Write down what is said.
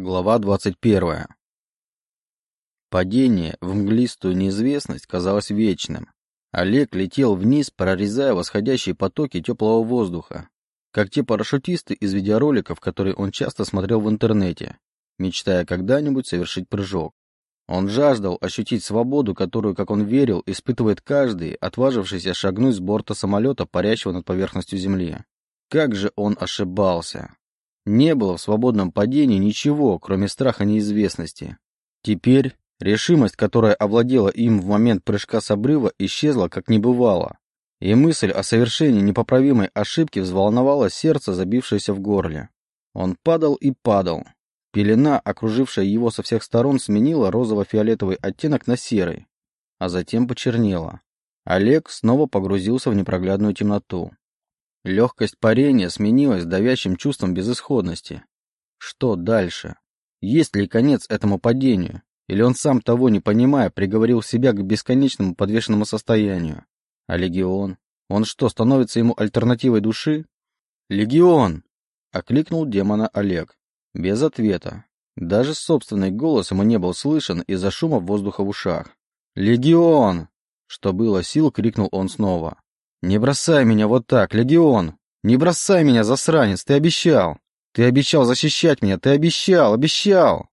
Глава 21. Падение в мглистую неизвестность казалось вечным. Олег летел вниз, прорезая восходящие потоки теплого воздуха, как те парашютисты из видеороликов, которые он часто смотрел в интернете, мечтая когда-нибудь совершить прыжок. Он жаждал ощутить свободу, которую, как он верил, испытывает каждый, отважившийся шагнуть с борта самолета, парящего над поверхностью Земли. Как же он ошибался! Не было в свободном падении ничего, кроме страха неизвестности. Теперь решимость, которая овладела им в момент прыжка с обрыва, исчезла как не бывало. И мысль о совершении непоправимой ошибки взволновала сердце, забившееся в горле. Он падал и падал. Пелена, окружившая его со всех сторон, сменила розово-фиолетовый оттенок на серый, а затем почернела. Олег снова погрузился в непроглядную темноту. Легкость парения сменилась давящим чувством безысходности. Что дальше? Есть ли конец этому падению? Или он сам того не понимая, приговорил себя к бесконечному подвешенному состоянию? А легион? Он что, становится ему альтернативой души? «Легион!» — окликнул демона Олег. Без ответа. Даже собственный голос ему не был слышен из-за шума воздуха в ушах. «Легион!» Что было сил, крикнул он снова. «Не бросай меня вот так, Легион! Не бросай меня, засранец, ты обещал! Ты обещал защищать меня, ты обещал, обещал!»